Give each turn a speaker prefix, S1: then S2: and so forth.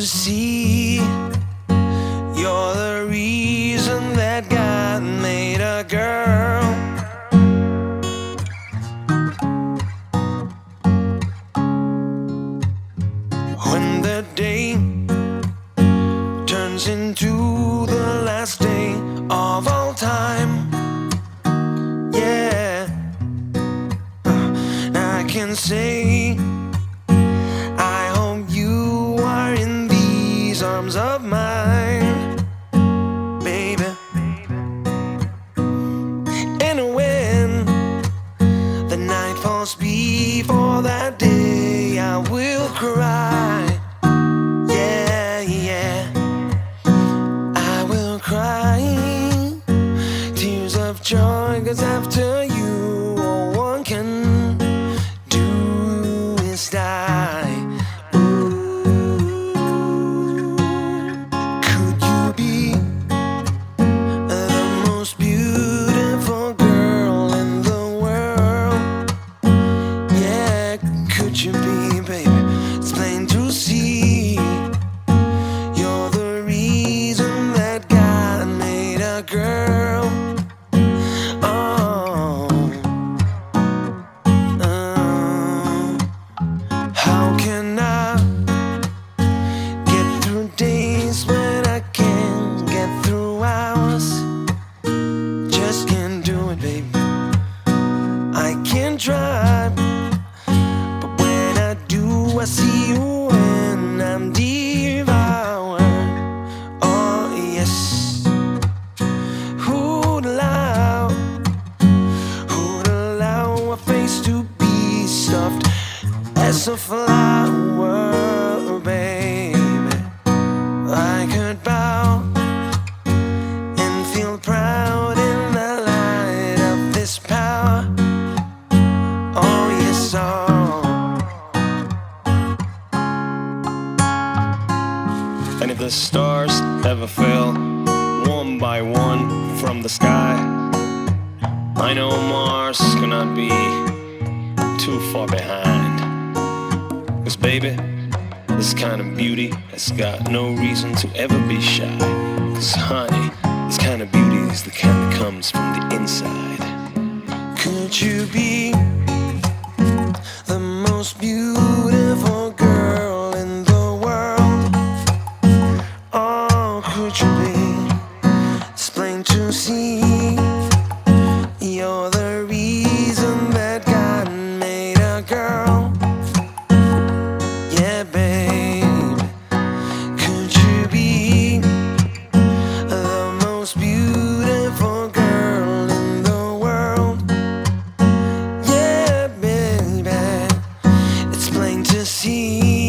S1: to see. You're the reason that God made a girl. When the day turns into the last day of all time, yeah, I can say. Night falls before that day, I will cry. As a flower, baby? I could bow and feel proud in the light of this power. Oh, yes, oh. And if the stars ever fell one by one from the sky, I know Mars cannot be too far behind. Baby, this kind of beauty has got no reason to ever be shy. Cause, honey, this kind of beauty is the kind that comes from the inside. Could you be? to see.